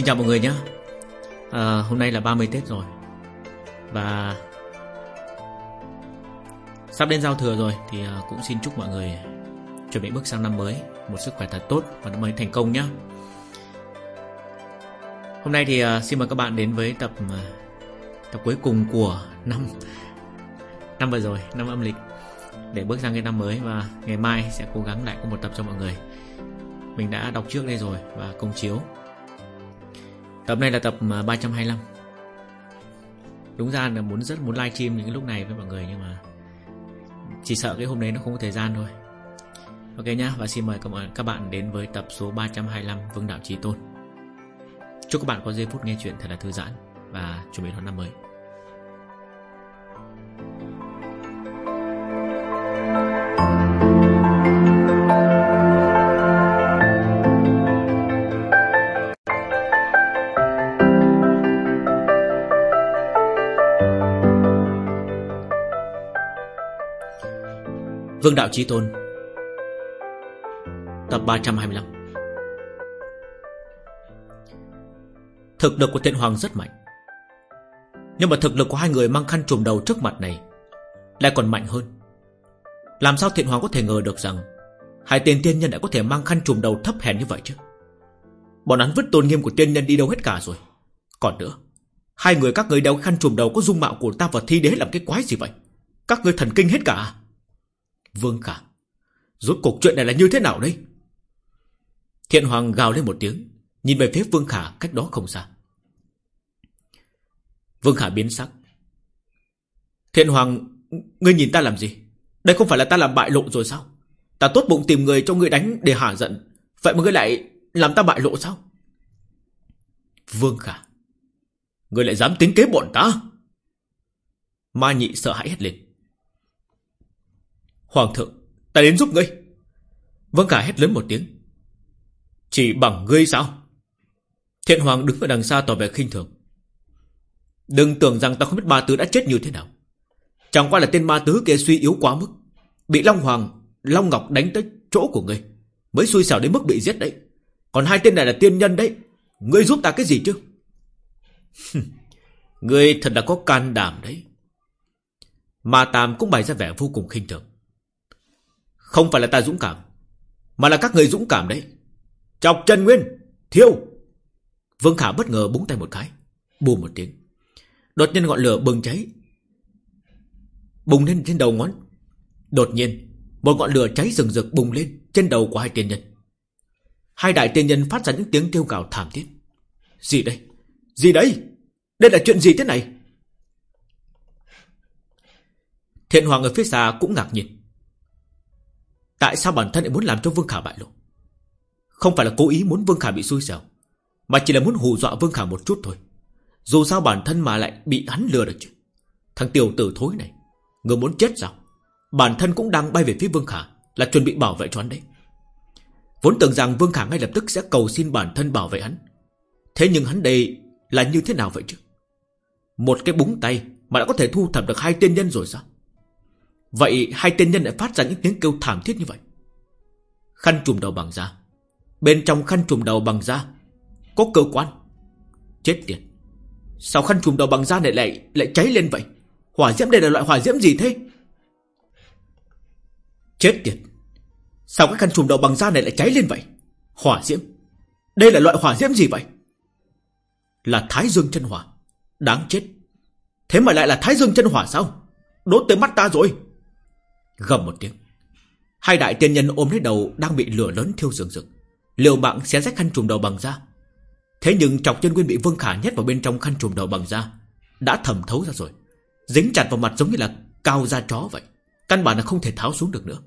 Xin chào mọi người nhé. À, Hôm nay là 30 Tết rồi. Và Sắp đến giao thừa rồi Thì ờ, cũng xin chúc mọi người Chuẩn bị bước sang năm mới Một sức khỏe thật tốt và năm mới thành công nhé. Hôm nay thì ờ, xin mời các bạn đến với tập Tập cuối cùng của năm Năm vừa rồi, năm âm lịch Để bước sang cái năm mới Và ngày mai sẽ cố gắng lại có một tập cho mọi người. Mình đã đọc trước đây rồi Và công chiếu. Tập này là tập 325 Đúng ra là muốn rất muốn live stream những cái lúc này với mọi người Nhưng mà Chỉ sợ cái hôm đấy nó không có thời gian thôi. Ok nhá, Và xin mời các bạn đến với tập số 325 Vương Đạo Trí Tôn. Chúc các bạn có giây phút nghe chuyện thật là thư giãn Và chuẩn bị đón năm mới. Vương Đạo Trí Tôn. Tập 325 Thực lực của Thiện Hoàng rất mạnh. Nhưng mà thực lực của hai người mang khăn trùm đầu trước mặt này Lại còn mạnh hơn. Làm sao Thiện Hoàng có thể ngờ được rằng Hai tên tiên nhân lại có thể mang khăn trùm đầu thấp hèn như vậy chứ? Bọn hắn vứt tôn nghiêm của tiên nhân đi đâu hết cả rồi. Còn nữa, Hai người các người đeo khăn trùm đầu có dung mạo của ta và thi đế làm cái quái gì vậy? Các người thần kinh hết cả à? Vương Khả, Rốt cuộc chuyện này là như thế nào đây? Thiện Hoàng gào lên một tiếng, Nhìn về phía Vương Khả cách đó không xa. Vương Khả biến sắc. Thiện Hoàng Ngươi nhìn ta làm gì? Đây không phải là ta làm bại lộ rồi sao? Ta tốt bụng tìm người cho ngươi đánh để hả giận, Vậy mà ngươi lại làm ta bại lộ sao? Vương Khả, Ngươi lại dám tính kế bọn ta? Ma nhị sợ hãi hết lên. Hoàng thượng, ta đến giúp ngươi. Vâng cả hét lớn một tiếng. Chỉ bằng ngươi sao? Thiện Hoàng đứng ở đằng xa tỏ vẻ khinh thường. Đừng tưởng rằng ta không biết ma tứ đã chết như thế nào. Chẳng qua là tên ma tứ kia suy yếu quá mức. Bị Long Hoàng, Long Ngọc đánh tới chỗ của ngươi. Mới xui xẻo đến mức bị giết đấy. Còn hai tên này là tiên nhân đấy. Ngươi giúp ta cái gì chứ? ngươi thật là có can đảm đấy. Ma Tam cũng bày ra vẻ vô cùng khinh thường. Không phải là ta dũng cảm, Mà là các người dũng cảm đấy. Chọc Trần Nguyên, Thiêu. Vương Khả bất ngờ búng tay một cái, Bù một tiếng. Đột nhiên ngọn lửa bừng cháy, Bùng lên trên đầu ngón. Đột nhiên, Một ngọn lửa cháy rừng rực bùng lên Trên đầu của hai tiên nhân. Hai đại tiên nhân phát ra những tiếng kêu gào thảm thiết. Gì đây? Gì đây? Đây là chuyện gì thế này? Thiện Hoàng ở phía xa cũng ngạc nhiên. Tại sao bản thân lại muốn làm cho Vương Khả bại lộ? Không phải là cố ý muốn Vương Khả bị xui xẻo, Mà chỉ là muốn hù dọa Vương Khả một chút thôi. Dù sao bản thân mà lại bị hắn lừa được chứ. Thằng tiểu tử thối này, Người muốn chết sao? Bản thân cũng đang bay về phía Vương Khả, Là chuẩn bị bảo vệ cho hắn đấy. Vốn tưởng rằng Vương Khả ngay lập tức sẽ cầu xin bản thân bảo vệ hắn. Thế nhưng hắn đây là như thế nào vậy chứ? Một cái búng tay Mà đã có thể thu thập được hai tiên nhân rồi sao? Vậy hai tên nhân lại phát ra những tiếng kêu thảm thiết như vậy. Khăn trùm đầu bằng da. Bên trong khăn trùm đầu bằng da Có cơ quan. Chết tiệt. Sao khăn trùm đầu bằng da này lại lại cháy lên vậy? Hỏa diễm đây là loại hỏa diễm gì thế? Chết tiệt. Sao cái khăn trùm đầu bằng da này lại cháy lên vậy? Hỏa diễm. Đây là loại hỏa diễm gì vậy? Là thái dương chân hỏa. Đáng chết. Thế mà lại là thái dương chân hỏa sao? Đốt tới mắt ta rồi. Gầm một tiếng. Hai đại tiên nhân ôm lấy đầu Đang bị lửa lớn thiêu rừng rực. Liều mạng xé rách khăn trùm đầu bằng da. Thế nhưng trọc chân nguyên bị Vương Khả nhét vào bên trong khăn trùm đầu bằng da, Đã thẩm thấu ra rồi. Dính chặt vào mặt giống như là cao da chó vậy. Căn bản là không thể tháo xuống được nữa.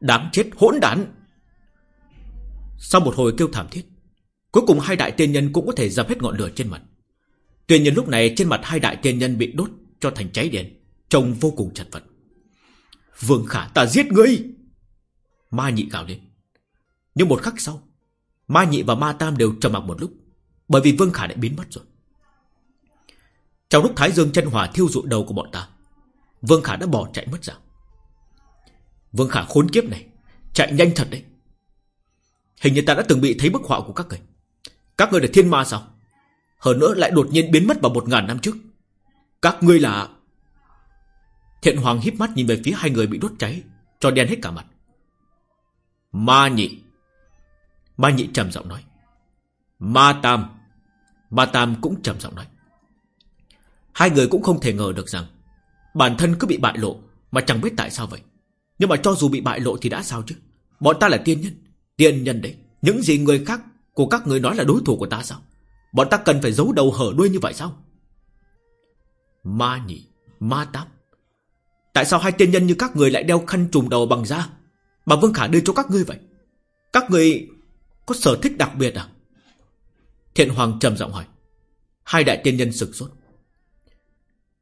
Đáng chết, hỗn đản! Sau một hồi kêu thảm thiết, Cuối cùng hai đại tiên nhân cũng có thể dập hết ngọn lửa trên mặt. Tuy nhiên lúc này trên mặt hai đại tiên nhân bị đốt cho thành cháy đèn Trông vô cùng chật vật. Vương Khả, ta giết ngươi. Ma nhị gào lên. Nhưng một khắc sau, Ma nhị và ma tam đều trầm mặc một lúc, Bởi vì Vương Khả đã biến mất rồi. Trong lúc Thái Dương chân hỏa thiêu dụi đầu của bọn ta, Vương Khả đã bỏ chạy mất dạng. Vương Khả khốn kiếp này, Chạy nhanh thật đấy. Hình như ta đã từng bị thấy bức họa của các người. Các người là thiên ma sao? Hơn nữa lại đột nhiên biến mất vào một ngàn năm trước. Các ngươi là Thiện Hoàng híp mắt nhìn về phía hai người bị đốt cháy, Cho đen hết cả mặt. Ma nhị. Ma nhị trầm giọng nói. Ma tam. Ma tam cũng trầm giọng nói. Hai người cũng không thể ngờ được rằng, Bản thân cứ bị bại lộ Mà chẳng biết tại sao vậy. Nhưng mà cho dù bị bại lộ thì đã sao chứ? Bọn ta là tiên nhân Tiên nhân đấy. Những gì người khác, của các người nói là đối thủ của ta sao? Bọn ta cần phải giấu đầu hở đuôi như vậy sao? Ma nhị, Ma tam. Tại sao hai tiên nhân như các người lại đeo khăn trùm đầu bằng da? Mà Vương Khả đưa cho các ngươi vậy. Các người có sở thích đặc biệt à? Thiện Hoàng trầm giọng hỏi. Hai đại tiên nhân sực sốt.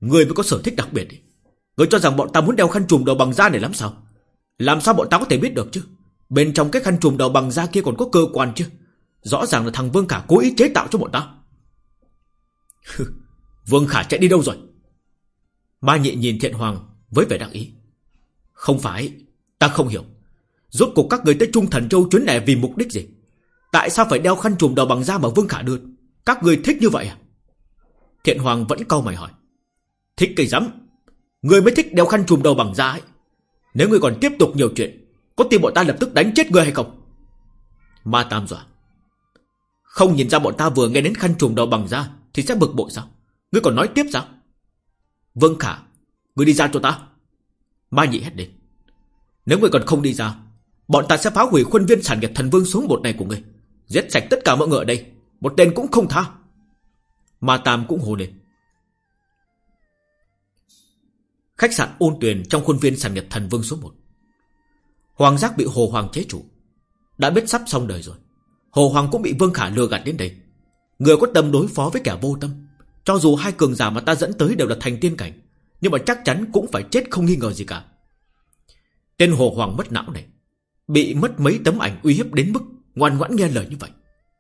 Người mới có sở thích đặc biệt đi. Người cho rằng bọn ta muốn đeo khăn trùm đầu bằng da này lắm sao? Làm sao bọn ta có thể biết được chứ? Bên trong cái khăn trùm đầu bằng da kia còn có cơ quan chứ? Rõ ràng là thằng Vương Khả cố ý chế tạo cho bọn ta. Vương Khả chạy đi đâu rồi? Ma nhị nhìn thiện hoàng với vẻ đắc ý. Không phải, Ta không hiểu. Rốt cuộc các người tới Trung Thần Châu chuyến này vì mục đích gì? Tại sao phải đeo khăn trùm đầu bằng da mà Vương Khả đưa? Các người thích như vậy à? Thiện Hoàng vẫn câu mày hỏi. Thích cây rắm. Người mới thích đeo khăn trùm đầu bằng da ấy. Nếu người còn tiếp tục nhiều chuyện, Có tin bọn ta lập tức đánh chết người hay không? Ma Tam dọa. Không nhìn ra bọn ta vừa nghe đến khăn trùm đầu bằng da Thì sẽ bực bội sao? Ngươi còn nói tiếp sao? Vương Khả Ngươi đi ra cho ta. Ma nhị hét lên. Nếu ngươi còn không đi ra, Bọn ta sẽ phá hủy khuôn viên sản nghiệp thần vương số một này của ngươi Giết sạch tất cả mọi người ở đây. Một tên cũng không tha. Ma Tam cũng hồ lên. Khách sạn ôn tuyền trong khuôn viên sản nghiệp thần vương số 1 Hoàng giác bị Hồ Hoàng chế chủ. Đã biết sắp xong đời rồi. Hồ Hoàng cũng bị Vương Khả lừa gạt đến đây. Người có tâm đối phó với kẻ vô tâm. Cho dù hai cường giả mà ta dẫn tới đều là thành tiên cảnh. Nhưng mà chắc chắn cũng phải chết không nghi ngờ gì cả. Tên Hồ Hoàng mất não này, Bị mất mấy tấm ảnh uy hiếp đến mức Ngoan ngoãn nghe lời như vậy.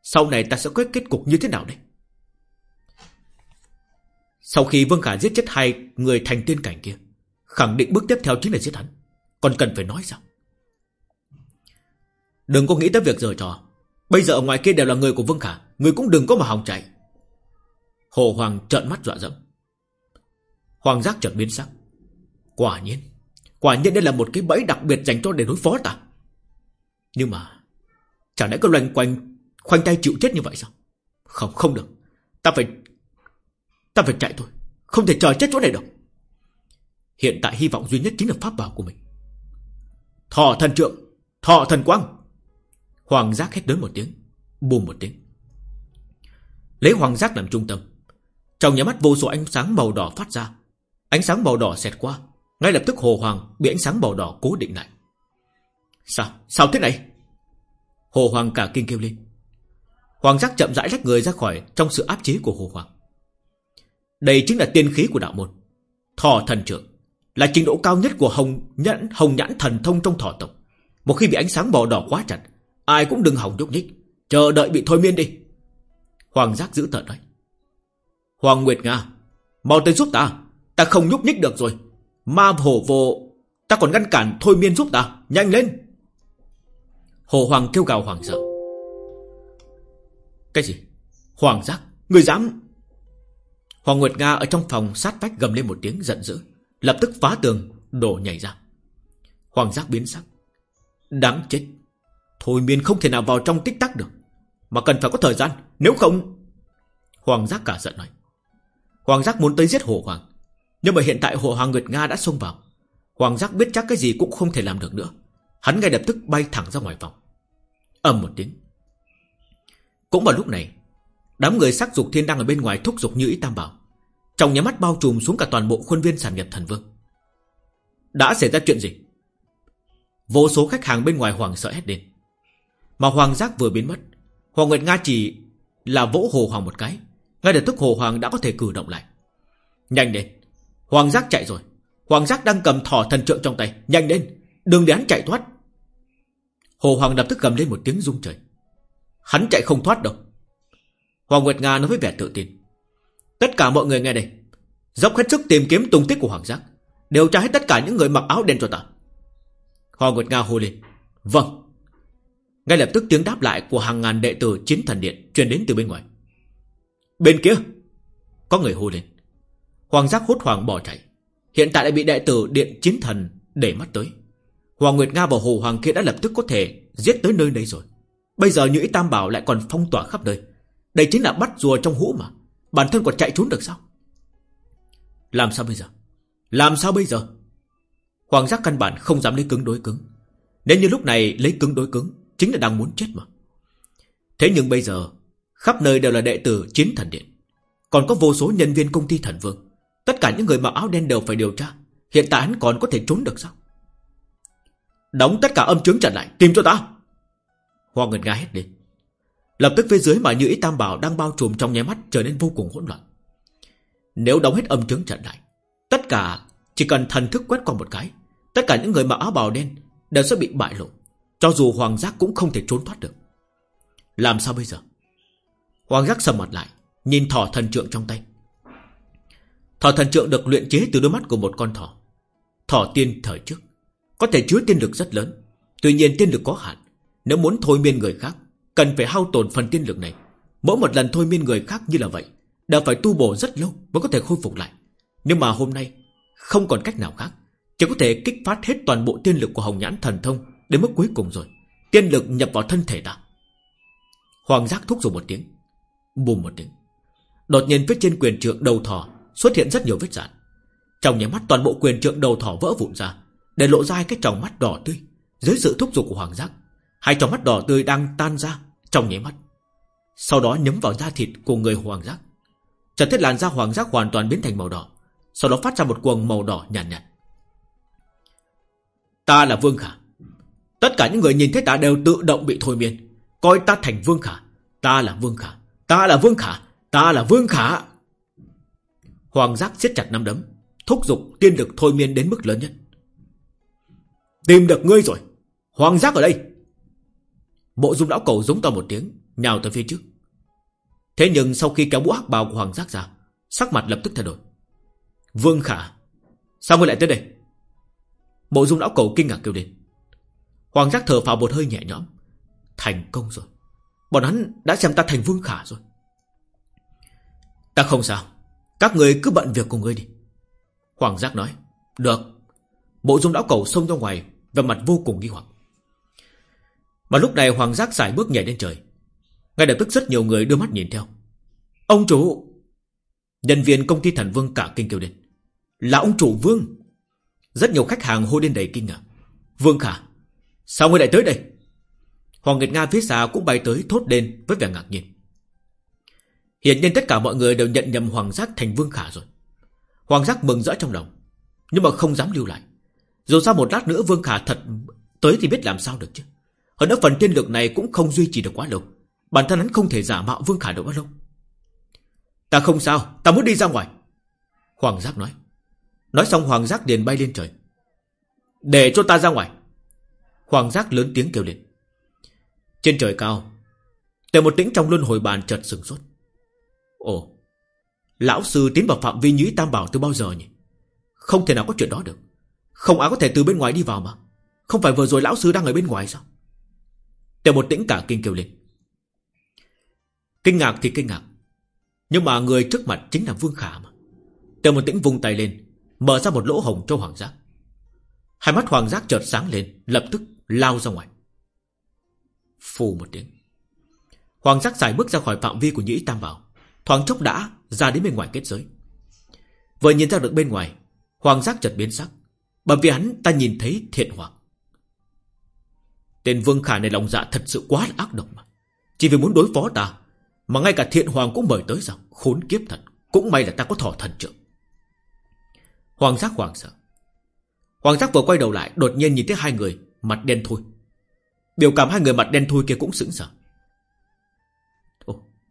Sau này ta sẽ quyết kết cục như thế nào đây? Sau khi Vương Khả giết chết hai người thành tiên cảnh kia, Khẳng định bước tiếp theo chính là giết hắn. Còn cần phải nói sao? Đừng có nghĩ tới việc giờ trò. Bây giờ ở ngoài kia đều là người của Vương Khả, Người cũng đừng có mà hòng chạy. Hồ Hoàng trợn mắt dọa dẫm. Hoàng giác chợt biến sắc. Quả nhiên Quả nhiên đây là một cái bẫy đặc biệt dành cho để đối phó ta. Nhưng mà Chẳng lẽ có loanh quanh, Khoanh tay chịu chết như vậy sao? Không không được. Ta phải Ta phải chạy thôi. Không thể chờ chết chỗ này được Hiện tại hy vọng duy nhất chính là pháp bảo của mình. Thọ thần trượng, Thọ thần quang. Hoàng giác hét lớn một tiếng, Bùm một tiếng. Lấy hoàng giác làm trung tâm. Trong nhà mắt vô số ánh sáng màu đỏ phát ra Ánh sáng màu đỏ xẹt qua Ngay lập tức hồ hoàng bị ánh sáng màu đỏ cố định lại. Sao? Sao thế này? Hồ hoàng cả kinh kêu lên. Hoàng giác chậm rãi lách người ra khỏi Trong sự áp chế của hồ hoàng. Đây chính là tiên khí của đạo môn. Thọ thần trưởng Là trình độ cao nhất của hồng nhãn, hồng nhãn thần thông trong thọ tộc. Một khi bị ánh sáng màu đỏ quá chặt Ai cũng đừng hỏng nhúc nhích. Chờ đợi bị thôi miên đi. Hoàng giác giữ tợn nói. Hoàng Nguyệt Nga Mau tới giúp ta. Ta không nhúc nhích được rồi. Ma hổ vô, Ta còn ngăn cản thôi miên giúp ta. Nhanh lên. Hồ Hoàng kêu gào hoàng sợ. Cái gì? Hoàng giác, Người dám. Hoàng Nguyệt Nga ở trong phòng sát vách gầm lên một tiếng giận dữ, Lập tức phá tường, Đổ nhảy ra. Hoàng giác biến sắc. Đáng chết. Thôi miên không thể nào vào trong tích tắc được, Mà cần phải có thời gian, Nếu không. Hoàng giác cả giận nói. Hoàng giác muốn tới giết Hồ Hoàng. Nhưng mà hiện tại Hồ Hoàng Nguyệt Nga đã xông vào. Hoàng giác biết chắc cái gì cũng không thể làm được nữa. Hắn ngay lập tức bay thẳng ra ngoài phòng ầm một tiếng. Cũng vào lúc này, Đám người sắc dục thiên đang ở bên ngoài thúc giục như ý tam bảo. Trong nhà mắt bao trùm xuống cả toàn bộ khuôn viên sản nghiệp thần vương. Đã xảy ra chuyện gì? Vô số khách hàng bên ngoài hoàng sợ hết đến Mà hoàng giác vừa biến mất, Hoàng Nguyệt Nga chỉ là vỗ hồ hoàng một cái. Ngay lập tức hồ hoàng đã có thể cử động lại. Nhanh đến Hoàng giác chạy rồi. Hoàng giác đang cầm thỏ thần trượng trong tay. Nhanh lên, Đừng để hắn chạy thoát. Hồ Hoàng lập tức gầm lên một tiếng rung trời. Hắn chạy không thoát đâu. Hoàng Nguyệt Nga nói với vẻ tự tin. Tất cả mọi người nghe đây. Dốc hết sức tìm kiếm tung tích của Hoàng Giác. Điều tra hết tất cả những người mặc áo đen cho ta. Hoàng Nguyệt Nga hô lên. Vâng. Ngay lập tức tiếng đáp lại của hàng ngàn đệ tử chiến thần điện truyền đến từ bên ngoài. Bên kia! Có người hô lên. Hoàng giác hốt hoảng bỏ chạy. Hiện tại lại bị đệ tử điện chiến thần để mắt tới. Hoàng Nguyệt Nga và Hồ Hoàng kia đã lập tức có thể giết tới nơi đây rồi. Bây giờ những tam bảo lại còn phong tỏa khắp nơi. Đây chính là bắt rùa trong hũ mà. Bản thân còn chạy trốn được sao? Làm sao bây giờ? Làm sao bây giờ? Hoàng giác căn bản không dám lấy cứng đối cứng. Nếu như lúc này lấy cứng đối cứng, chính là đang muốn chết mà. Thế nhưng bây giờ, khắp nơi đều là đệ tử chiến thần điện. Còn có vô số nhân viên công ty thần vương. Tất cả những người mặc áo đen đều phải điều tra. Hiện tại hắn còn có thể trốn được sao? Đóng tất cả âm chứng trận lại, tìm cho ta! Hoàng Nguyệt Nga hét lên. Lập tức phía dưới mà như ý tam bảo đang bao trùm trong nháy mắt trở nên vô cùng hỗn loạn. Nếu đóng hết âm chứng trận lại, tất cả chỉ cần thần thức quét qua một cái, tất cả những người mặc áo bào đen đều sẽ bị bại lộ. Cho dù Hoàng Giác cũng không thể trốn thoát được. Làm sao bây giờ? Hoàng Giác sầm mặt lại, nhìn thỏ thần trượng trong tay. Thỏ thần trượng được luyện chế từ đôi mắt của một con thỏ. Thỏ tiên thời trước, có thể chứa tiên lực rất lớn. Tuy nhiên tiên lực có hạn, nếu muốn thôi miên người khác, cần phải hao tổn phần tiên lực này. Mỗi một lần thôi miên người khác như là vậy, đã phải tu bổ rất lâu mới có thể khôi phục lại. Nhưng mà hôm nay, không còn cách nào khác. Chỉ có thể kích phát hết toàn bộ tiên lực của Hồng Nhãn Thần Thông Đến mức cuối cùng rồi Tiên lực nhập vào thân thể ta Hoàng giác thúc giục một tiếng Bùm một tiếng Đột nhiên phía trên quyền trượng đầu thỏ Xuất hiện rất nhiều vết dạn. Trong nháy mắt toàn bộ quyền trượng đầu thỏ vỡ vụn ra Để lộ ra cái tròng mắt đỏ tươi Dưới sự thúc giục của hoàng giác. Hai tròng mắt đỏ tươi đang tan ra Trong nháy mắt. Sau đó nhấm vào da thịt của người hoàng giác. Trần thiết làn da hoàng giác hoàn toàn biến thành màu đỏ Sau đó phát ra một quầng màu đỏ nhàn nhạt, nhạt. Ta là Vương Khả. Tất cả những người nhìn thấy ta đều tự động bị thôi miên. Coi ta thành Vương Khả. Ta là Vương Khả. Ta là Vương Khả. Ta là Vương Khả. Hoàng giác siết chặt nắm đấm, Thúc giục tiên lực thôi miên đến mức lớn nhất. Tìm được ngươi rồi, Hoàng giác ở đây. Bộ dung lão cầu giống to một tiếng, Nhào tới phía trước. Thế nhưng sau khi kéo mũ hắc bào của Hoàng giác ra, Sắc mặt lập tức thay đổi. Vương Khả, Sao ngươi lại tới đây? Bộ dung lão cầu kinh ngạc kêu lên. Hoàng giác thở phào một hơi nhẹ nhõm. Thành công rồi. Bọn hắn đã xem ta thành vương khả rồi. Ta không sao. Các người cứ bận việc của ngươi đi. Hoàng giác nói Được. Bộ dung lão cầu xông ra ngoài Và mặt vô cùng nghi hoặc. Mà lúc này Hoàng giác xài bước nhảy lên trời. Ngay lập tức rất nhiều người đưa mắt nhìn theo. Ông chủ! Nhân viên công ty thần vương cả kinh kêu lên. Là ông chủ vương. Rất nhiều khách hàng hô lên đầy kinh ngạc. Vương Khả, sao ngươi lại tới đây? Hoàng Nguyệt Nga phía xa cũng bay tới thốt lên với vẻ ngạc nhiên. Hiện nhiên tất cả mọi người đều nhận nhầm Hoàng Giác thành Vương Khả rồi. Hoàng Giác mừng rỡ trong lòng, nhưng mà không dám lưu lại. Dù sao một lát nữa Vương Khả thật tới thì biết làm sao được chứ. Hơn nữa phần tiên lực này cũng không duy trì được quá lâu. Bản thân hắn không thể giả mạo Vương Khả được bao lâu. Ta không sao, ta muốn đi ra ngoài. Hoàng Giác nói. Nói xong Hoàng Giác liền bay lên trời. Để cho ta ra ngoài. Hoàng Giác lớn tiếng kêu lên. Trên trời cao, Tề một tĩnh trong luân hồi bàn chợt sừng sốt. Ồ, lão sư tiến vào phạm vi nhĩ tam bảo từ bao giờ nhỉ? Không thể nào có chuyện đó được. Không ai có thể từ bên ngoài đi vào mà. Không phải vừa rồi lão sư đang ở bên ngoài sao? Tiểu một tĩnh cả kinh kêu lên. Kinh ngạc thì kinh ngạc. Nhưng mà người trước mặt chính là Vương Khả mà. Tiểu một tĩnh vung tay lên Mở ra một lỗ hồng cho hoàng giác Hai mắt hoàng giác chợt sáng lên Lập tức lao ra ngoài Phù một tiếng Hoàng giác xài bước ra khỏi phạm vi của nhĩ tam bảo Thoáng chốc đã ra đến bên ngoài kết giới Vừa nhìn ra được bên ngoài, Hoàng giác chợt biến sắc, Bởi vì hắn ta nhìn thấy thiện hoàng Tên vương khả này lòng dạ thật sự quá là ác độc mà Chỉ vì muốn đối phó ta, Mà ngay cả thiện hoàng cũng mời tới rằng Khốn kiếp thật, Cũng may là ta có thỏ thần trưởng Hoàng giác hoàng sợ. Hoàng giác vừa quay đầu lại, đột nhiên nhìn thấy hai người mặt đen thui. Biểu cảm hai người mặt đen thui kia cũng sững sờ.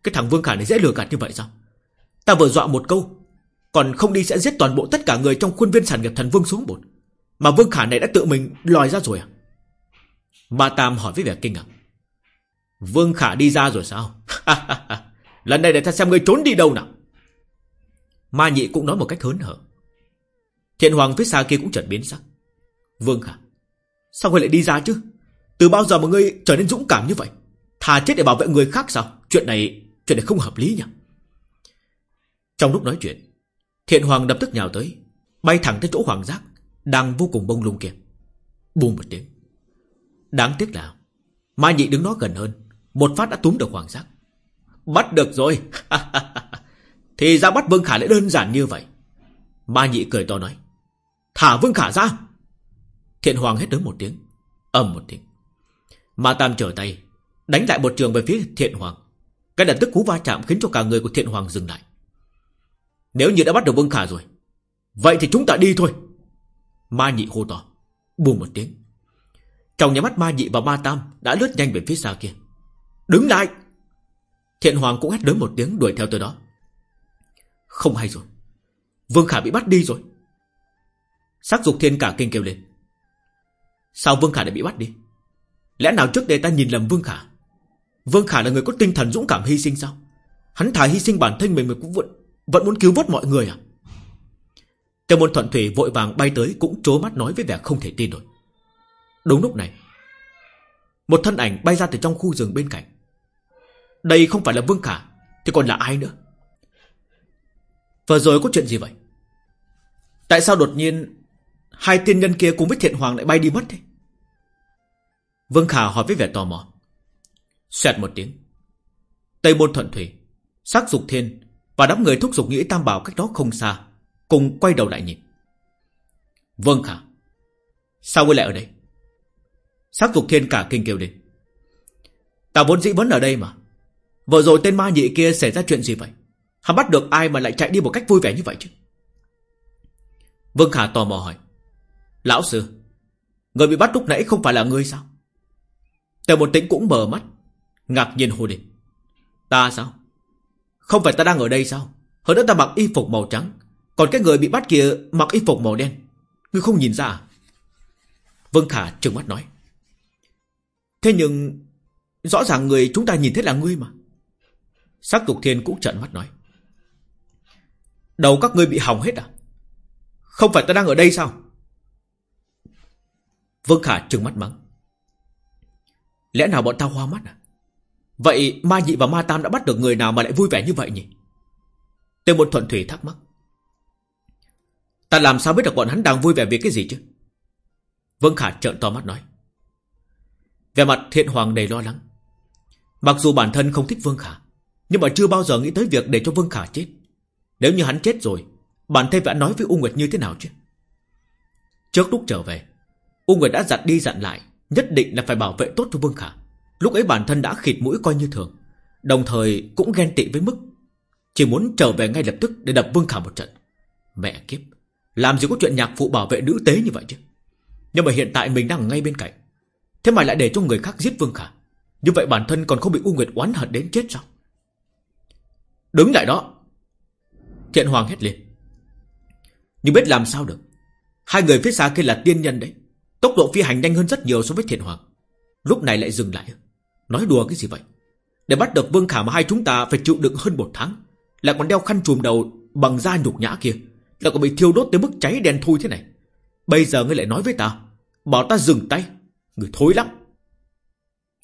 Cái thằng Vương Khả này dễ lừa gạt như vậy sao? Ta vừa dọa một câu, còn không đi sẽ giết toàn bộ tất cả người trong khuôn viên sản nghiệp thần Vương xuống bột. Mà Vương Khả này đã tự mình lòi ra rồi à? Ma Tam hỏi với vẻ kinh ngạc. Vương Khả đi ra rồi sao? Lần này để ta xem người trốn đi đâu nào. Ma Nhị cũng nói một cách hớn hở. Thiện Hoàng phía xa kia cũng chợt biến sắc. Vương Khả, sao ngươi lại đi ra chứ? Từ bao giờ mà ngươi trở nên dũng cảm như vậy Thà chết để bảo vệ người khác sao Chuyện này chuyện này không hợp lý nhỉ? Trong lúc nói chuyện, Thiện Hoàng lập tức nhào tới, Bay thẳng tới chỗ Hoàng Giác, Đang vô cùng bông lung kia. Bùm một tiếng. Đáng tiếc là, Mai Nhị đứng đó gần hơn, Một phát đã túm được Hoàng Giác. Bắt được rồi. Thì ra bắt Vương Khả lại đơn giản như vậy. Mai Nhị cười to nói, Thả Vương Khả ra. Thiện Hoàng hét lớn một tiếng, ầm một tiếng. Ma Tam trở tay, Đánh lại một trường về phía Thiện Hoàng. Cái lập tức cú va chạm khiến cho cả người của Thiện Hoàng dừng lại. Nếu như đã bắt được Vương Khả rồi, Vậy thì chúng ta đi thôi. Ma nhị hô to, Bùm một tiếng. Trong nhà mắt ma nhị và ma tam Đã lướt nhanh về phía xa kia. Đứng lại! Thiện Hoàng cũng hét lớn một tiếng đuổi theo tới đó. Không hay rồi. Vương Khả bị bắt đi rồi. Sắc dục thiên cả kinh kêu lên. Sao Vương Khả lại bị bắt đi? Lẽ nào trước đây ta nhìn lầm Vương Khả? Vương Khả là người có tinh thần dũng cảm hy sinh sao? Hắn thà hy sinh bản thân mình mà cũng vẫn, vẫn muốn cứu vớt mọi người à? Tiêu môn thuận thủy vội vàng bay tới Cũng trố mắt nói với vẻ không thể tin nổi. Đúng lúc này Một thân ảnh bay ra từ trong khu rừng bên cạnh. Đây không phải là Vương Khả Thì còn là ai nữa? Vừa rồi có chuyện gì vậy? Tại sao đột nhiên Hai tiên nhân kia cùng với thiện hoàng lại bay đi mất thế? Vương Khả hỏi với vẻ tò mò. Xoẹt một tiếng. Tây môn thuận thủy, Sắc dục thiên Và đám người thúc giục nghĩ tam bảo cách đó không xa, Cùng quay đầu lại nhìn. Vâng Khả, Sao ngươi lại ở đây? Sắc dục thiên cả kinh kêu lên. Ta vốn dĩ vẫn ở đây mà. Vừa rồi tên ma nhị kia xảy ra chuyện gì vậy? Hắn bắt được ai mà lại chạy đi một cách vui vẻ như vậy chứ? Vương Khả tò mò hỏi. Lão sư, Người bị bắt lúc nãy không phải là ngươi sao? Tề một tĩnh cũng mở mắt. Ngạc nhiên hô lên. Ta sao? Không phải ta đang ở đây sao? Hơn nữa ta mặc y phục màu trắng. Còn cái người bị bắt kia mặc y phục màu đen. Ngươi không nhìn ra à? Vân Khả trừng mắt nói. Thế nhưng, Rõ ràng người chúng ta nhìn thấy là ngươi mà. Sắc tục thiên cũng trợn mắt nói. Đầu các ngươi bị hỏng hết à? Không phải ta đang ở đây sao? Vương Khả trừng mắt mắng. Lẽ nào bọn ta hoa mắt à? Vậy ma nhị và ma tam đã bắt được người nào mà lại vui vẻ như vậy nhỉ? Tề một thuận thủy thắc mắc. Ta làm sao biết được bọn hắn đang vui vẻ vì cái gì chứ? Vương Khả trợn to mắt nói. Về mặt thiện hoàng đầy lo lắng. Mặc dù bản thân không thích Vương Khả, Nhưng mà chưa bao giờ nghĩ tới việc để cho Vương Khả chết. Nếu như hắn chết rồi, Bản thân đã nói với U Nguyệt như thế nào chứ? Trước lúc trở về, U Nguyệt đã dặn đi dặn lại, Nhất định là phải bảo vệ tốt cho Vương Khả. Lúc ấy bản thân đã khịt mũi coi như thường, Đồng thời cũng ghen tị với mức, Chỉ muốn trở về ngay lập tức để đập Vương Khả một trận. Mẹ kiếp, Làm gì có chuyện nhạc phụ bảo vệ nữ tế như vậy chứ? Nhưng mà hiện tại mình đang ở ngay bên cạnh, Thế mà lại để cho người khác giết Vương Khả. Như vậy bản thân còn không bị U Nguyệt oán hận đến chết sao? Đứng lại đó Thiện Hoàng hét lên. Nhưng biết làm sao được, Hai người phía xa kia là tiên nhân đấy, Tốc độ phi hành nhanh hơn rất nhiều so với thiện hoàng. Lúc này lại dừng lại. Nói đùa cái gì vậy? Để bắt được Vương Khả mà hai chúng ta phải chịu đựng hơn một tháng, Lại còn đeo khăn trùm đầu Bằng da nhục nhã kia, Lại còn bị thiêu đốt tới mức cháy đen thui thế này. Bây giờ ngươi lại nói với ta, Bảo ta dừng tay, Người thối lắm.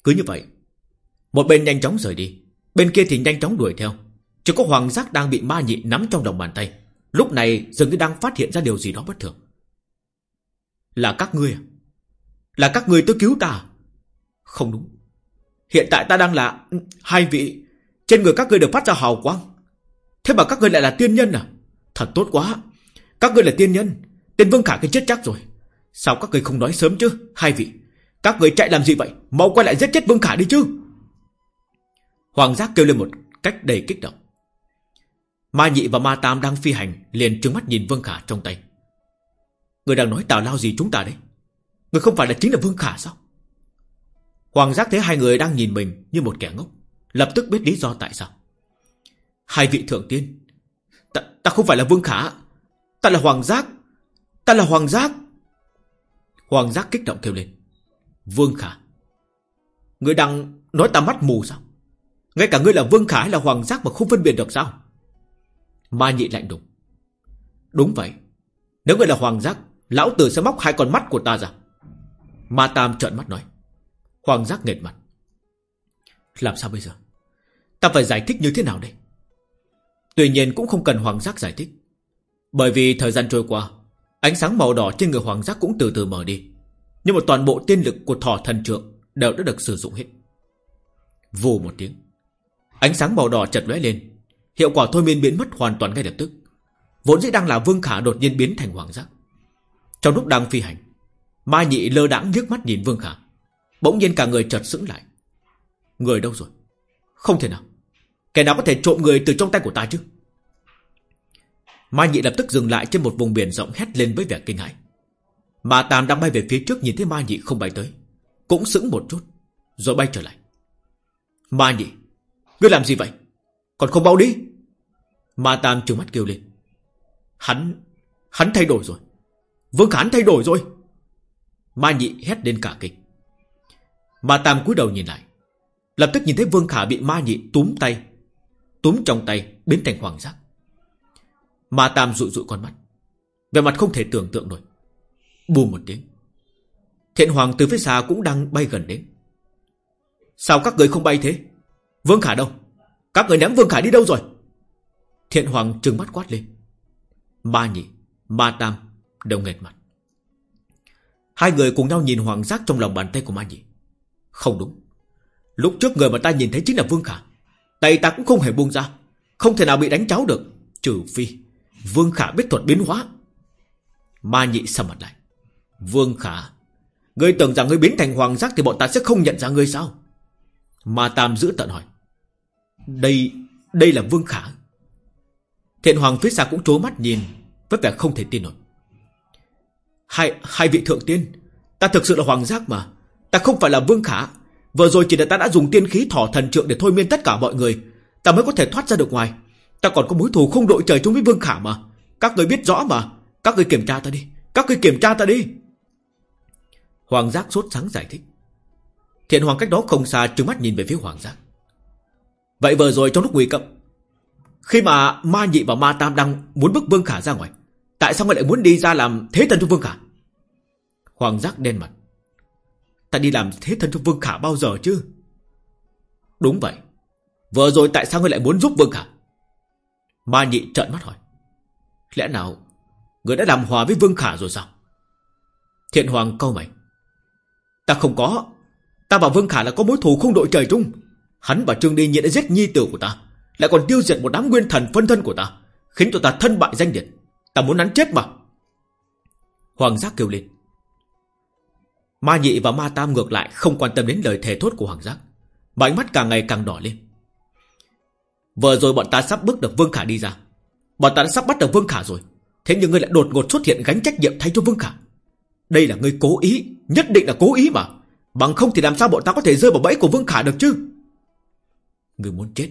Cứ như vậy, Một bên nhanh chóng rời đi, Bên kia thì nhanh chóng đuổi theo. Chỉ có hoàng giác đang bị ma nhị nắm trong lòng bàn tay. Lúc này dường như đang phát hiện ra điều gì đó bất thường. Là các ngươi à? Là các ngươi tới cứu ta? À? Không đúng. Hiện tại ta đang là ừ, hai vị. Trên người các ngươi được phát ra hào quang. Thế mà các ngươi lại là tiên nhân à? Thật tốt quá. Các ngươi là tiên nhân. Tên Vương Khả cái chết chắc rồi. Sao các ngươi không nói sớm chứ, Hai vị? Các ngươi chạy làm gì vậy? Mau quay lại giết chết Vương Khả đi chứ. Hoàng giác kêu lên một cách đầy kích động. Ma nhị và ma tam đang phi hành, Liền trừng mắt nhìn Vương Khả trong tay. Người đang nói tào lao gì chúng ta đấy? Người không phải là chính là Vương Khả sao? Hoàng giác thấy hai người đang nhìn mình Như một kẻ ngốc Lập tức biết lý do tại sao. Hai vị thượng tiên Ta, ta không phải là Vương Khả Ta là Hoàng giác Ta là Hoàng giác. Hoàng giác kích động kêu lên Vương Khả Người đang nói ta mắt mù sao? Ngay cả ngươi là Vương Khả hay là Hoàng giác Mà không phân biệt được sao? Ma nhị lạnh đùng Đúng vậy Nếu ngươi là Hoàng giác Lão tử sẽ móc hai con mắt của ta ra. Ma Tam trợn mắt nói Hoàng giác nghệt mặt. Làm sao bây giờ? Ta phải giải thích như thế nào đây? Tuy nhiên cũng không cần Hoàng giác giải thích. Bởi vì thời gian trôi qua, Ánh sáng màu đỏ trên người Hoàng giác cũng từ từ mở đi. Nhưng mà toàn bộ tiên lực của thỏ thần trượng Đều đã được sử dụng hết. Vù một tiếng, Ánh sáng màu đỏ chật lóe lên. Hiệu quả thôi miên biến mất hoàn toàn ngay lập tức. Vốn dĩ đang là Vương Khả đột nhiên biến thành hoàng giác. Trong lúc đang phi hành Mai nhị lơ đãng liếc mắt nhìn Vương Khả. Bỗng nhiên cả người chợt sững lại. Người đâu rồi? Không thể nào. Kẻ nào có thể trộm người từ trong tay của ta chứ? Mai nhị lập tức dừng lại trên một vùng biển rộng hét lên với vẻ kinh hãi. Mà Tam đang bay về phía trước nhìn thấy mai nhị không bay tới. Cũng sững một chút, Rồi bay trở lại. Ma nhị, Ngươi làm gì vậy? Còn không bao đi. Ma Tam trừng mắt kêu lên. Hắn Hắn thay đổi rồi. Vương Khán hắn thay đổi rồi. Ma nhị hét lên cả kinh. Ma Tam cúi đầu nhìn lại. Lập tức nhìn thấy Vương Khả bị ma nhị túm tay, Túm trong tay, biến thành hoàng giác Ma Tam rụi rụi con mắt. Về mặt không thể tưởng tượng nổi. Bù một tiếng. Thiện Hoàng từ phía xa cũng đang bay gần đến. Sao các người không bay thế? Vương Khả đâu? Các người ném Vương Khả đi đâu rồi? Thiện Hoàng trừng mắt quát lên. Ma nhị, Ma Tam, đều nghẹt mặt. Hai người cùng nhau nhìn hoàng giác trong lòng bàn tay của ma nhị. Không đúng. Lúc trước người mà ta nhìn thấy chính là Vương Khả. Tay ta cũng không hề buông ra. Không thể nào bị đánh cháo được. Trừ phi Vương Khả biết thuật biến hóa. Ma nhị sầm mặt lại. Vương Khả Ngươi tưởng rằng ngươi biến thành hoàng giác Thì bọn ta sẽ không nhận ra ngươi sao? Ma Tam giữ tận hỏi. Đây Đây là Vương Khả. Thiện Hoàng phía xa cũng trố mắt nhìn Với vẻ không thể tin nổi. Hai, hai vị thượng tiên Ta thực sự là hoàng giác mà. Ta không phải là vương khả. Vừa rồi chỉ là ta đã dùng tiên khí thỏ thần trượng Để thôi miên tất cả mọi người. Ta mới có thể thoát ra được ngoài. Ta còn có mối thù không đội trời chung với vương khả mà. Các người biết rõ mà. Các người kiểm tra ta đi. Các người kiểm tra ta đi. Hoàng giác sốt sáng giải thích. Thiện hoàng cách đó không xa, trừng mắt nhìn về phía hoàng giác. Vậy vừa rồi trong lúc nguy cấp, Khi mà ma nhị và ma tam đang muốn bức vương khả ra ngoài, Tại sao người lại muốn đi ra làm thế thần cho vương khả? Hoàng giác đen mặt. Ta đi làm thế thân cho Vương Khả bao giờ chứ? Đúng vậy. Vừa rồi tại sao ngươi lại muốn giúp Vương Khả? Ma nhị trợn mắt hỏi. Lẽ nào Ngươi đã làm hòa với Vương Khả rồi sao? Thiện Hoàng câu mày. Ta không có. Ta và Vương Khả là có mối thù không đội trời chung. Hắn và Trương Đi Nhiên đã giết nhi tử của ta, Lại còn tiêu diệt một đám nguyên thần phân thân của ta, Khiến cho ta thân bại danh liệt. Ta muốn hắn chết mà. Hoàng giác kêu lên. Ma nhị và ma tam ngược lại không quan tâm đến lời thề thốt của Hoàng Giác. Và ánh mắt càng ngày càng đỏ lên. Vừa rồi bọn ta sắp bước được Vương Khả đi ra. Bọn ta đã sắp bắt được Vương Khả rồi. Thế nhưng ngươi lại đột ngột xuất hiện gánh trách nhiệm thay cho Vương Khả. Đây là ngươi cố ý, nhất định là cố ý mà. Bằng không thì làm sao bọn ta có thể rơi vào bẫy của Vương Khả được chứ? Ngươi muốn chết.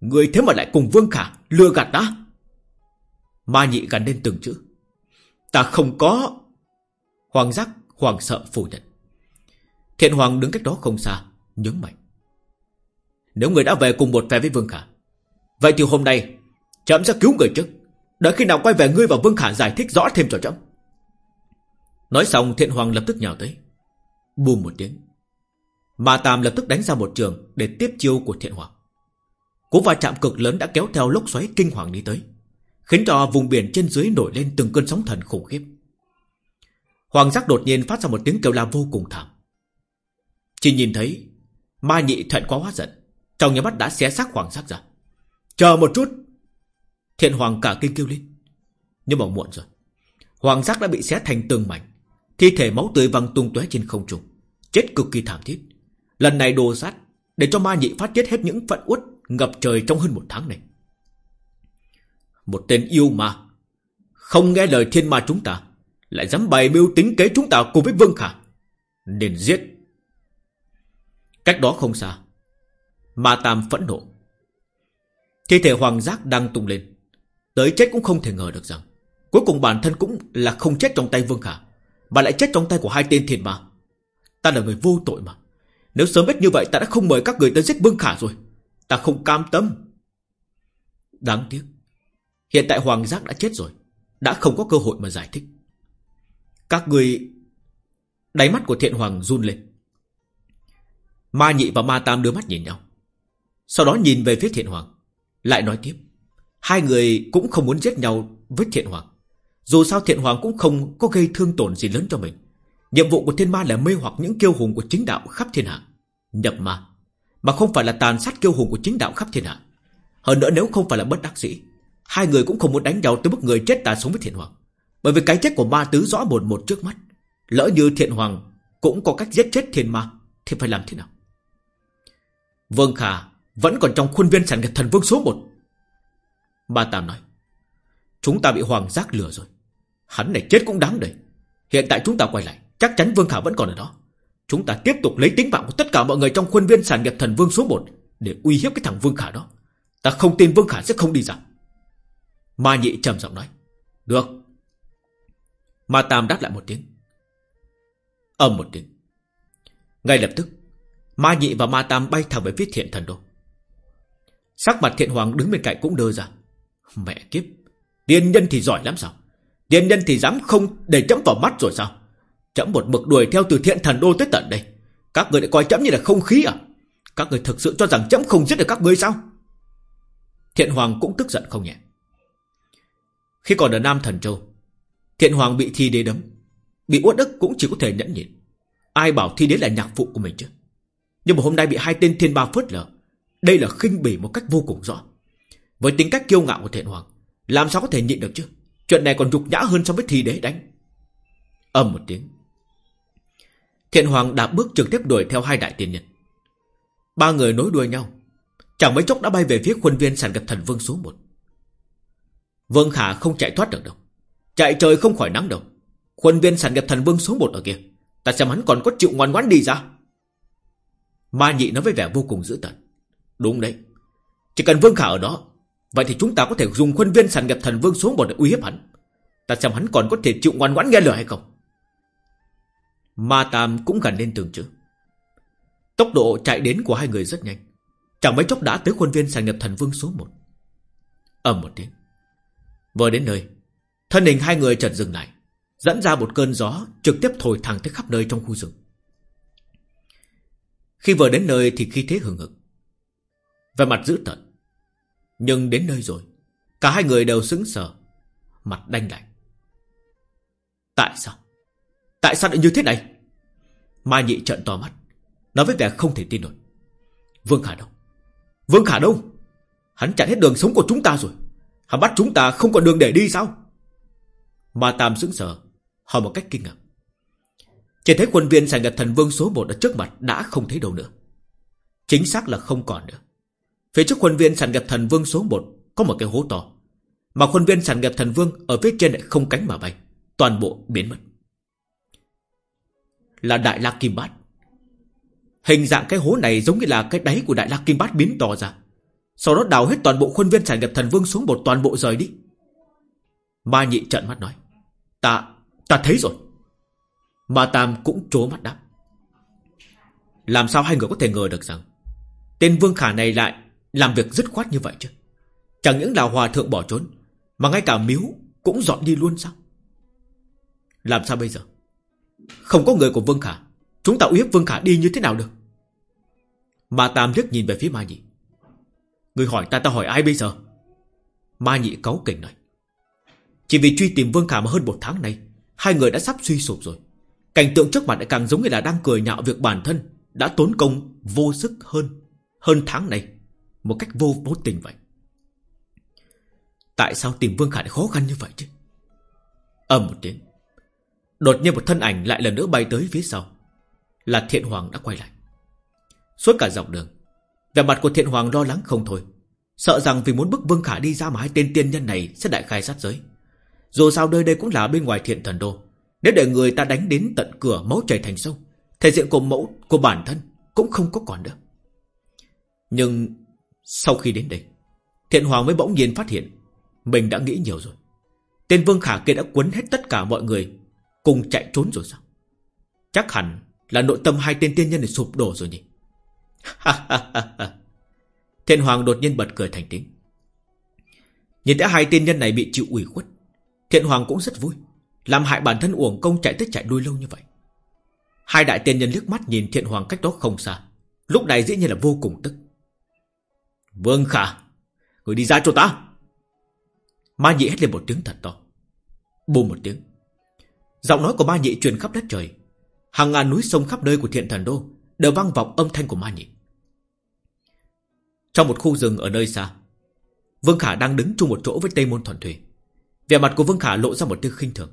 Ngươi thế mà lại cùng Vương Khả lừa gạt ta. Ma nhị gắn lên từng chữ. Ta không có. Hoàng giác Hoàng sợ phủ nhận. Thiện Hoàng đứng cách đó không xa, nhấn mạnh: Nếu người đã về cùng một phe với Vương Khả, vậy thì hôm nay chậm sẽ cứu người trước. Đợi khi nào quay về ngươi và Vương Khả giải thích rõ thêm cho chậm. Nói xong Thiện Hoàng lập tức nhào tới. Bùm một tiếng. Mà Tam lập tức đánh ra một trường để tiếp chiêu của Thiện Hoàng. Cú va chạm cực lớn đã kéo theo lốc xoáy kinh hoàng đi tới, khiến cho vùng biển trên dưới nổi lên từng cơn sóng thần khủng khiếp. Hoàng giác đột nhiên phát ra một tiếng kêu la vô cùng thảm. Chỉ nhìn thấy, Ma nhị thận quá hóa giận, Trong nhà mắt đã xé xác hoàng giác ra. Chờ một chút, Thiện hoàng cả kinh kêu lên. Nhưng mà muộn rồi, Hoàng giác đã bị xé thành từng mảnh, Thi thể máu tươi văng tung tóe trên không trung, Chết cực kỳ thảm thiết. Lần này đồ sát Để cho ma nhị phát chết hết những phận uất Ngập trời trong hơn một tháng này. Một tên yêu ma, Không nghe lời thiên ma chúng ta lại dám bày mưu tính kế chúng ta cùng với Vương Khả. Nên giết. Cách đó không xa, Ma Tam phẫn nộ. Thi thể Hoàng Giác đang tung lên. Tới chết cũng không thể ngờ được rằng, Cuối cùng bản thân cũng là không chết trong tay Vương Khả, Mà lại chết trong tay của hai tên thiền ma. Ta là người vô tội mà. Nếu sớm biết như vậy, ta đã không mời các người tới giết Vương Khả rồi. Ta không cam tâm. Đáng tiếc, Hiện tại Hoàng Giác đã chết rồi, Đã không có cơ hội mà giải thích các người... Đáy mắt của thiện hoàng run lên. Ma nhị và ma tam đưa mắt nhìn nhau, Sau đó nhìn về phía thiện hoàng, Lại nói tiếp. Hai người cũng không muốn giết nhau với thiện hoàng. Dù sao thiện hoàng cũng không có gây thương tổn gì lớn cho mình. Nhiệm vụ của thiên ma là mê hoặc những kiêu hùng của chính đạo khắp thiên hạ, Nhập ma, Mà không phải là tàn sát kiêu hùng của chính đạo khắp thiên hạ. Hơn nữa nếu không phải là bất đắc dĩ, Hai người cũng không muốn đánh nhau tới mức người chết ta sống với thiện hoàng. Bởi vì cái chết của ma tứ rõ một một trước mắt. Lỡ như thiện hoàng Cũng có cách giết chết thiên ma, Thì phải làm thế nào? Vương Khả Vẫn còn trong khuôn viên sản nghiệp thần vương số 1 ba Tam nói, Chúng ta bị hoàng giác lừa rồi. Hắn này chết cũng đáng đời. Hiện tại chúng ta quay lại, Chắc chắn Vương Khả vẫn còn ở đó. Chúng ta tiếp tục lấy tính mạng của tất cả mọi người trong khuôn viên sản nghiệp thần vương số 1 Để uy hiếp cái thằng Vương Khả đó. Ta không tin Vương Khả sẽ không đi ra. Ma nhị trầm giọng nói, Được Ma Tam đáp lại một tiếng. Âm một tiếng. Ngay lập tức, Ma nhị và Ma Tam bay thẳng về phía thiện thần đô. Sắc mặt thiện hoàng đứng bên cạnh cũng đơ ra. Mẹ kiếp, Tiên nhân thì giỏi lắm sao? Tiên nhân thì dám không để chấm vào mắt rồi sao? Chấm một mực đuổi theo từ thiện thần đô tới tận đây. Các người lại coi chấm như là không khí à? Các người thực sự cho rằng chấm không giết được các người sao? Thiện hoàng cũng tức giận không nhẹ. Khi còn ở Nam Thần Châu Thiện hoàng bị thi đế đấm, Bị uất ức cũng chỉ có thể nhẫn nhịn. Ai bảo thi đế là nhạc phụ của mình chứ? Nhưng mà hôm nay bị hai tên thiên ba phớt lờ. Đây là khinh bỉ một cách vô cùng rõ. Với tính cách kiêu ngạo của thiện hoàng, Làm sao có thể nhịn được chứ? Chuyện này còn nhục nhã hơn so với thi đế đánh. Âm một tiếng. Thiện hoàng đã bước trực tiếp đuổi theo hai đại tiên nhân. Ba người nối đuôi nhau. Chẳng mấy chốc đã bay về phía khuôn viên sàn gặp thần vương số 1 Vương Khả không chạy thoát được đâu. Chạy trời không khỏi nắng đâu Khuôn viên sản gặp thần vương số 1 ở kia. Ta xem hắn còn có chịu ngoan ngoãn đi ra. Ma nhị nói với vẻ vô cùng dữ tợn. Đúng đấy. Chỉ cần Vương Khả ở đó, Vậy thì chúng ta có thể dùng khuôn viên sản gặp thần vương số 1 để uy hiếp hắn. Ta xem hắn còn có thể chịu ngoan ngoãn nghe lời hay không? Ma Tam cũng gần lên tường chứ. Tốc độ chạy đến của hai người rất nhanh. Chẳng mấy chốc đã tới khuôn viên sản nghiệp thần vương số 1 ầm một tiếng. Vừa đến nơi Thân hình hai người chợt dừng lại, Dẫn ra một cơn gió trực tiếp thổi thẳng tới khắp nơi trong khu rừng. Khi vừa đến nơi thì khí thế hừng hực. Về mặt dữ tợn, Nhưng đến nơi rồi, Cả hai người đều sững sờ, Mặt đanh lạnh. Tại sao? Tại sao lại như thế này? Mai nhị trợn to mắt, Nói với vẻ không thể tin nổi. Vương Khả đâu Vương Khả đâu Hắn chặn hết đường sống của chúng ta rồi. Hắn bắt chúng ta không còn đường để đi sao? Mà Tam sững sờ, Hỏi một cách kinh ngạc. Chỉ thấy quân viên sành ngật thần vương số 1 ở trước mặt Đã không thấy đâu nữa. Chính xác là không còn nữa. Phía trước quân viên sàn gặp thần vương số 1 Có một cái hố to, Mà quân viên sàn gặp thần vương Ở phía trên lại không cánh mà bay, Toàn bộ biến mất. Là đại la kim bát. Hình dạng cái hố này giống như là cái đáy của đại la kim bát biến to ra. Sau đó đào hết toàn bộ khuôn viên sản gặp thần vương xuống một toàn bộ rời đi. Ma nhị trận mắt nói Ta, ta thấy rồi. Ma tam cũng trố mắt đáp Làm sao hai người có thể ngờ được rằng Tên Vương Khả này lại Làm việc dứt khoát như vậy chứ? Chẳng những là hòa thượng bỏ trốn Mà ngay cả miếu cũng dọn đi luôn sao? Làm sao bây giờ? Không có người của Vương Khả Chúng ta uy hiếp Vương Khả đi như thế nào được? Ma Tam liếc nhìn về phía Ma Nhị. Người hỏi ta ta hỏi ai bây giờ? Ma Nhị cáu kỉnh nói chỉ vì truy tìm Vương Khả mà hơn một tháng nay, Hai người đã sắp suy sụp rồi. Cảnh tượng trước mặt lại càng giống như là đang cười nhạo việc bản thân Đã tốn công vô sức hơn Hơn tháng này Một cách vô vô tình vậy. Tại sao tìm Vương Khả lại khó khăn như vậy chứ? Âm một tiếng, Đột nhiên một thân ảnh lại lần nữa bay tới phía sau, Là Thiện Hoàng đã quay lại. Suốt cả dọc đường, Vẻ mặt của Thiện Hoàng lo lắng không thôi, Sợ rằng vì muốn bức Vương Khả đi ra mà hai tên tiên nhân này sẽ đại khai sát giới. Dù sao nơi đây cũng là bên ngoài thiện thần đô. Nếu để người ta đánh đến tận cửa, máu chảy thành sông, Thể diện của mẫu, của bản thân Cũng không có còn nữa. Nhưng sau khi đến đây, Thiện Hoàng mới bỗng nhiên phát hiện Mình đã nghĩ nhiều rồi. Tên Vương Khả kia đã quấn hết tất cả mọi người, Cùng chạy trốn rồi sao? Chắc hẳn là nội tâm hai tên tiên nhân này sụp đổ rồi nhỉ? Thiện Hoàng đột nhiên bật cười thành tiếng. Nhìn thấy hai tiên nhân này bị chịu ủy khuất Thiện Hoàng cũng rất vui, Làm hại bản thân uổng công chạy tới chạy đuôi lâu như vậy. Hai đại tiên nhân liếc mắt nhìn Thiện Hoàng cách đó không xa, Lúc này dĩ nhiên là vô cùng tức. Vương Khả, Người đi ra cho ta. Ma nhị hét lên một tiếng thật to. Bùm một tiếng. Giọng nói của ma nhị truyền khắp đất trời. Hàng ngàn núi sông khắp nơi của thiện thần đô Đều vang vọng âm thanh của ma nhị. Trong một khu rừng ở nơi xa, Vương Khả đang đứng chung một chỗ với Tây Môn Thuần Thủy. Vẻ mặt của Vương Khả lộ ra một tiếng khinh thường.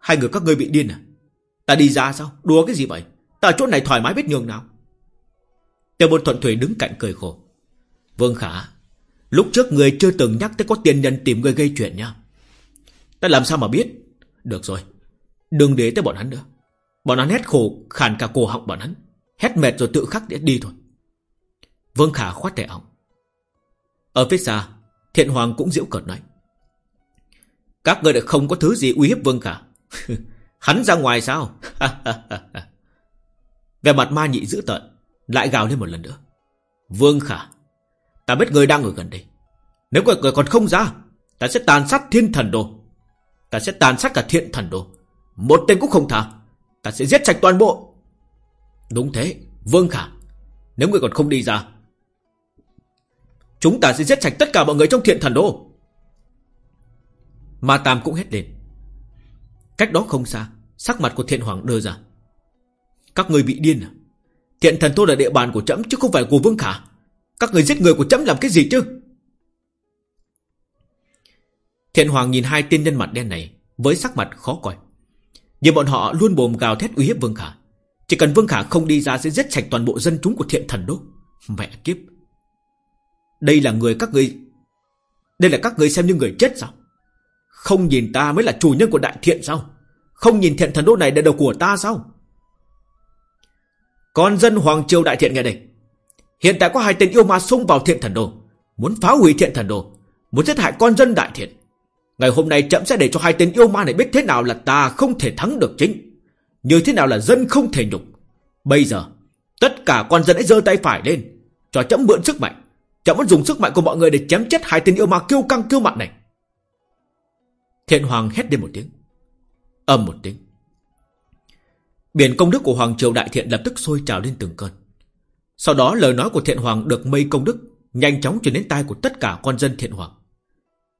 Hai người các ngươi bị điên à? Ta đi ra sao? Đùa cái gì vậy? Ta ở chỗ này thoải mái biết nhường nào. Tiêu Môn thuận Thủy đứng cạnh cười khổ. Vương Khả, Lúc trước người chưa từng nhắc tới có tiền nhân tìm người gây chuyện nha. Ta làm sao mà biết? Được rồi, Đừng để tới bọn hắn nữa. Bọn hắn hét khổ, khàn cả cổ họng bọn hắn. Hét mệt rồi tự khắc để đi thôi. Vương Khả khoát tay áo. Ở phía xa Thiện Hoàng cũng diễu cợt nói, Các người lại không có thứ gì uy hiếp Vương cả. Hắn ra ngoài sao? Về mặt ma nhị dữ tợn Lại gào lên một lần nữa. Vương Khả, Ta biết người đang ở gần đây. Nếu người còn không ra, Ta sẽ tàn sát thiên thần đồ Ta sẽ tàn sát cả thiện thần đồ Một tên cũng không thả Ta sẽ giết sạch toàn bộ. Đúng thế, Vương Khả. Nếu người còn không đi ra Chúng ta sẽ giết sạch tất cả mọi người trong thiện thần đô. Ma Tam cũng hét lên. Cách đó không xa, Sắc mặt của thiện hoàng đưa ra. Các người bị điên à? Thiện thần đô là địa bàn của trẫm chứ không phải của Vương Khả. Các người giết người của trẫm làm cái gì chứ? Thiện hoàng nhìn hai tiên nhân mặt đen này Với sắc mặt khó coi. Nhưng bọn họ luôn bồm gào thét uy hiếp Vương Khả. Chỉ cần Vương Khả không đi ra Sẽ giết sạch toàn bộ dân chúng của thiện thần đô. Mẹ kiếp! Đây là người các ngươi Đây là các ngươi xem như người chết sao Không nhìn ta mới là chủ nhân của đại thiện sao Không nhìn thiện thần đô này là đầu của ta sao Con dân Hoàng Triều đại thiện nghe đây Hiện tại có hai tên yêu ma xông vào thiện thần đô Muốn phá hủy thiện thần đô Muốn giết hại con dân đại thiện Ngày hôm nay chậm sẽ để cho hai tên yêu ma này biết thế nào là ta không thể thắng được chính. Như thế nào là dân không thể nhục. Bây giờ, tất cả con dân hãy giơ tay phải lên. Cho chậm mượn sức mạnh chẳng muốn dùng sức mạnh của mọi người để chém chết hai tên yêu ma kiêu căng kiêu mạn này. Thiện Hoàng hét lên một tiếng. Âm một tiếng. Biển công đức của Hoàng Triều Đại Thiện lập tức sôi trào lên từng cơn. Sau đó lời nói của Thiện Hoàng được mây công đức nhanh chóng truyền đến tai của tất cả con dân Thiện Hoàng.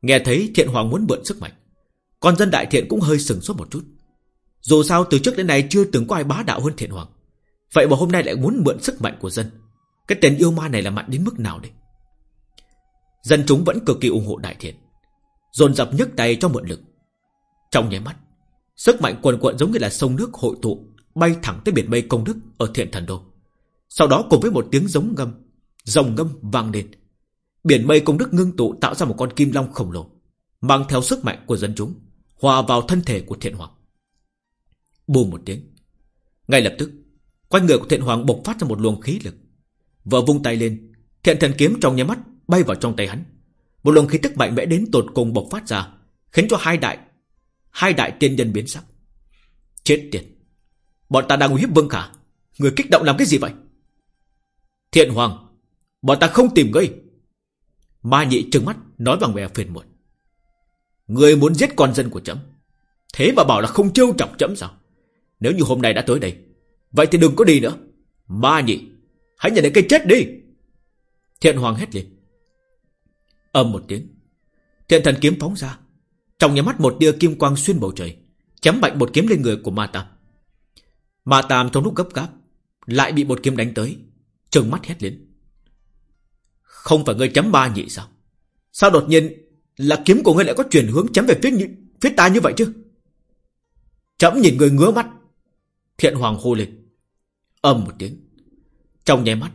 Nghe thấy thiện hoàng muốn mượn sức mạnh, Con dân đại thiện cũng hơi sừng sốt một chút Dù sao từ trước đến nay chưa từng có ai bá đạo hơn thiện hoàng Vậy mà hôm nay lại muốn mượn sức mạnh của dân Cái tên yêu ma này là mạnh đến mức nào đây Dân chúng vẫn cực kỳ ủng hộ đại thiện Dồn dập nhấc tay cho mượn lực Trong nháy mắt Sức mạnh quần quận giống như là sông nước hội tụ Bay thẳng tới biển mây công đức Ở thiện thần đô Sau đó cùng với một tiếng giống ngâm Rồng ngâm vang lên Biển mây công đức ngưng tụ tạo ra một con kim long khổng lồ, mang theo sức mạnh của dân chúng, hòa vào thân thể của thiện hoàng. Bùm một tiếng. Ngay lập tức, quanh người của thiện hoàng bộc phát ra một luồng khí lực. Vợ vung tay lên, thiện thần kiếm trong nháy mắt bay vào trong tay hắn. Một luồng khí tức mạnh mẽ đến tột cùng bộc phát ra, khiến cho hai đại hai đại tiên nhân biến sắc. Chết tiệt! Bọn ta đang uy hiếp Vương Khả, người kích động làm cái gì vậy? Thiện Hoàng, bọn ta không tìm ngươi, Ma nhị trừng mắt nói bằng vẻ phiền muộn. Người muốn giết con dân của chấm. Thế mà bảo là không trêu chọc chấm sao? Nếu như hôm nay đã tới đây, vậy thì đừng có đi nữa. Ma nhị, hãy nhận đến cái chết đi. Thiện hoàng hét lên. Âm một tiếng. Thiện thần kiếm phóng ra. Trong nhà mắt một tia kim quang xuyên bầu trời. Chém mạnh một kiếm lên người của ma tam. Ma tam trong lúc gấp gáp. Lại bị một kiếm đánh tới. Trừng mắt hét lên. Không phải ngươi chấm ba nhị sao Sao đột nhiên là kiếm của ngươi lại có chuyển hướng chém về phía phía ta như vậy chứ Chấm nhìn người ngứa mắt, Thiện hoàng hô lên Âm một tiếng Trong nháy mắt,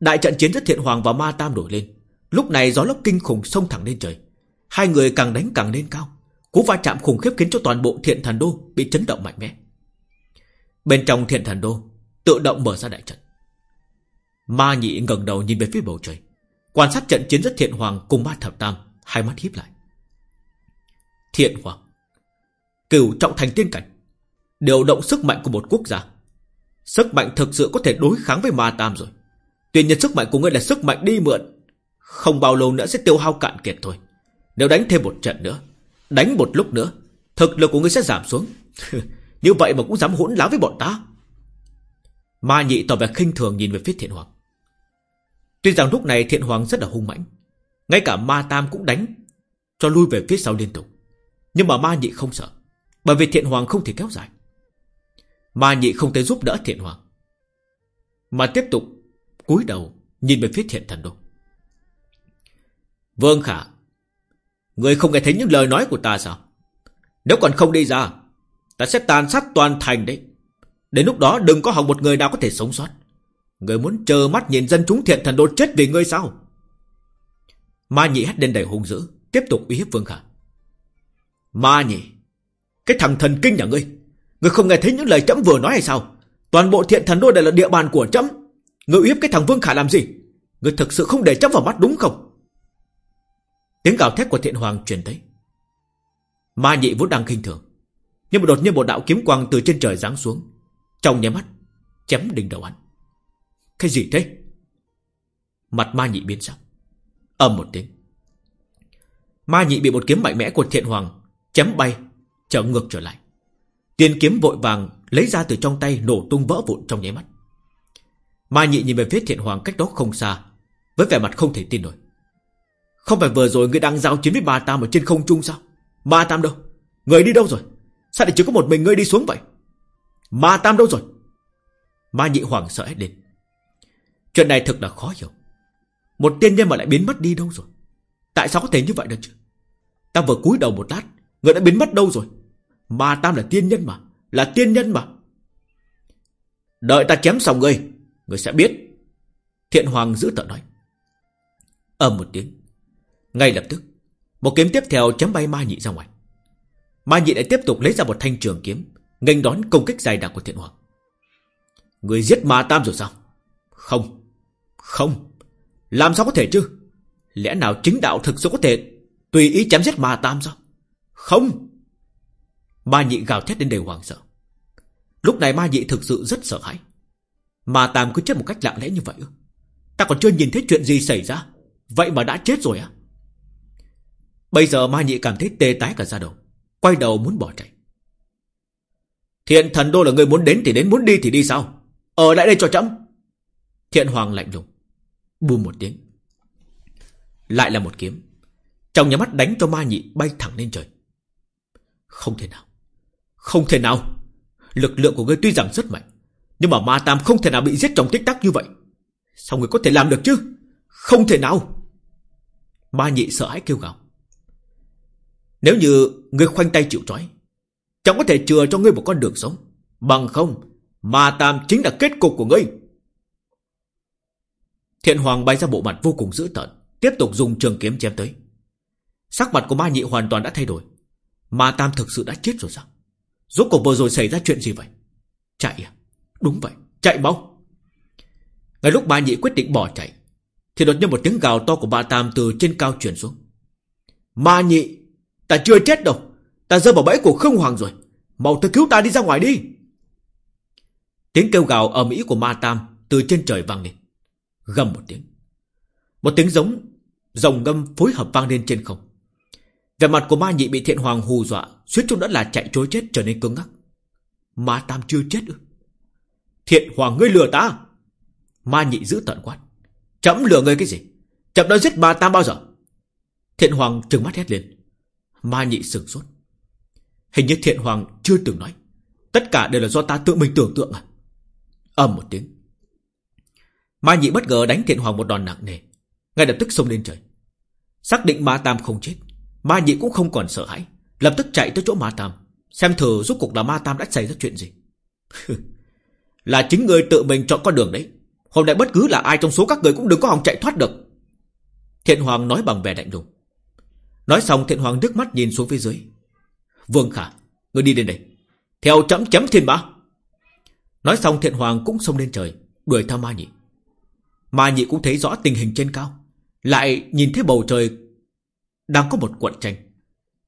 Đại trận chiến giữa thiện hoàng và ma tam đổi lên Lúc này gió lốc kinh khủng xông thẳng lên trời. Hai người càng đánh càng lên cao. Cú va chạm khủng khiếp khiến cho toàn bộ thiện thần đô Bị chấn động mạnh mẽ. Bên trong thiện thần đô, Tự động mở ra đại trận. Ma nhị ngẩng đầu nhìn về phía bầu trời. Quan sát trận chiến rất thiện hoàng cùng ba thập tam, Hai mắt híp lại. Thiện hoàng, Cửu trọng thành tiên cảnh, Điều động sức mạnh của một quốc gia. Sức mạnh thực sự có thể đối kháng với ma tam rồi. Tuy nhiên sức mạnh của ngươi là sức mạnh đi mượn không bao lâu nữa sẽ tiêu hao cạn kiệt thôi. Nếu đánh thêm một trận nữa, Đánh một lúc nữa, Thực lực của ngươi sẽ giảm xuống. Như vậy mà cũng dám hỗn láo với bọn ta. Ma nhị tỏ vẻ khinh thường nhìn về phía thiện hoàng. Tuy rằng lúc này thiện hoàng rất là hung mãnh, Ngay cả ma tam cũng đánh, Cho lui về phía sau liên tục. Nhưng mà ma nhị không sợ, Bởi vì thiện hoàng không thể kéo dài. Ma nhị không thể giúp đỡ thiện hoàng, Mà tiếp tục cúi đầu Nhìn về phía thiện thần đô. Vương Khả, Người không nghe thấy những lời nói của ta sao? Nếu còn không đi ra, Ta sẽ tàn sát toàn thành đấy. Đến lúc đó đừng có hỏng một người nào có thể sống sót. Người muốn chờ mắt nhìn dân chúng thiện thần đô chết vì ngươi sao? Ma nhị hét lên đầy hung dữ, Tiếp tục uy hiếp Vương Khả. Ma nhị, Cái thằng thần kinh nhà ngươi Ngươi không nghe thấy những lời chấm vừa nói hay sao? Toàn bộ thiện thần đô đều là địa bàn của chấm. Ngươi uy hiếp cái thằng Vương Khả làm gì? Ngươi thực sự không để chấm vào mắt đúng không? Tiếng gào thét của thiện hoàng truyền tới. Ma nhị vốn đang kinh thường, Nhưng mà đột nhiên một đạo kiếm quang từ trên trời giáng xuống, Trong nháy mắt Chém đỉnh đầu hắn. Cái gì thế? Mặt ma nhị biến sắc Âm một tiếng. Ma nhị bị một kiếm mạnh mẽ của thiện hoàng Chém bay, Trở ngược trở lại. Tiền kiếm vội vàng lấy ra từ trong tay Nổ tung vỡ vụn trong nháy mắt. Ma nhị nhìn về phía thiện hoàng cách đó không xa, Với vẻ mặt không thể tin nổi. Không phải vừa rồi người đang giao chiến với ba tam Ở trên không trung sao? Bà tam đâu? Người đi đâu rồi? Sao lại chỉ có một mình ngươi đi xuống vậy? Ma tam đâu rồi? Ma nhị hoàng sợ hết lên Chuyện này thật là khó hiểu. Một tiên nhân mà lại biến mất đi đâu rồi? Tại sao có thể như vậy được chứ? Ta vừa cúi đầu một lát, Người đã biến mất đâu rồi? Ma tam là tiên nhân mà, Là tiên nhân mà. Đợi ta chém xong ngươi Ngươi sẽ biết. Thiện hoàng giữ tợ nói. Ầm một tiếng. Ngay lập tức, Một kiếm tiếp theo chém bay ma nhị ra ngoài. Ma nhị lại tiếp tục lấy ra một thanh trường kiếm, nghênh đón công kích dài đặc của thiện hoàng. Người giết ma tam rồi sao? Không Không. Làm sao có thể chứ? Lẽ nào chính đạo thực sự có thể Tùy ý chém giết ma tam sao? Không. Ma nhị gào thét đến đầy hoàng sợ. Lúc này ma nhị thực sự rất sợ hãi. Ma tam cứ chết một cách lặng lẽ như vậy ư? Ta còn chưa nhìn thấy chuyện gì xảy ra. Vậy mà đã chết rồi à? Bây giờ ma nhị cảm thấy tê tái cả da đầu, Quay đầu muốn bỏ chạy. Thiện thần đô là người muốn đến thì đến, Muốn đi thì đi sao? Ở lại đây cho chấm Thiện hoàng lạnh lùng Bùm một tiếng. Lại là một kiếm. Trong nhà mắt đánh cho ma nhị bay thẳng lên trời. Không thể nào, Không thể nào. Lực lượng của ngươi tuy rằng rất mạnh, Nhưng mà ma tam không thể nào bị giết trong tích tắc như vậy. Sao người có thể làm được chứ? Không thể nào. Ma nhị sợ hãi kêu gào. Nếu như ngươi khoanh tay chịu trói, Chẳng có thể chừa cho ngươi một con đường sống. Bằng không, Ma tam chính là kết cục của ngươi. Thiện hoàng bay ra bộ mặt vô cùng dữ tợn, Tiếp tục dùng trường kiếm chém tới. Sắc mặt của ma nhị hoàn toàn đã thay đổi. Ma tam thực sự đã chết rồi sao? Rốt cuộc vừa rồi xảy ra chuyện gì vậy? Chạy à? Đúng vậy, Chạy mau. Ngay lúc ma nhị quyết định bỏ chạy, Thì đột nhiên một tiếng gào to của ba tam từ trên cao truyền xuống. Ma nhị Ta chưa chết đâu. Ta rơi vào bẫy của Khương Hoàng rồi. Màu tới cứu ta đi ra ngoài đi. Tiếng kêu gào ầm ĩ của ma tam Từ trên trời vang lên. Gầm một tiếng. Một tiếng giống Rồng ngâm phối hợp vang lên trên không. Về mặt của ma nhị bị thiện hoàng hù dọa, Suýt chút đã là chạy trối chết trở nên cứng ngắc. Ma tam chưa chết ư? Thiện hoàng ngươi lừa ta. Ma nhị giữ tận quát. Chậm lừa ngươi cái gì? Chậm đã giết ma tam bao giờ? Thiện hoàng trừng mắt hét lên. Ma nhị sửng sốt. Hình như thiện hoàng chưa từng nói. Tất cả đều là do ta tự mình tưởng tượng à? Âm một tiếng. Ma nhị bất ngờ đánh thiện hoàng một đòn nặng nề. Ngay lập tức xông lên trời. Xác định ma tam không chết, Ma nhị cũng không còn sợ hãi. Lập tức chạy tới chỗ ma tam, Xem thử rốt cuộc là ma tam đã xảy ra chuyện gì. Là chính người tự mình chọn con đường đấy. Hôm nay bất cứ là ai trong số các người cũng đừng có hòng chạy thoát được. Thiện Hoàng nói bằng vẻ lạnh lùng. Nói xong, Thiện Hoàng nước mắt nhìn xuống phía dưới. Vương Khả, ngươi đi đến đây. Theo chấm chấm thiên mã. Nói xong, Thiện Hoàng cũng xông lên trời, Đuổi theo ma nhị. Ma nhị cũng thấy rõ tình hình trên cao, Lại nhìn thấy bầu trời Đang có một cuộn tranh.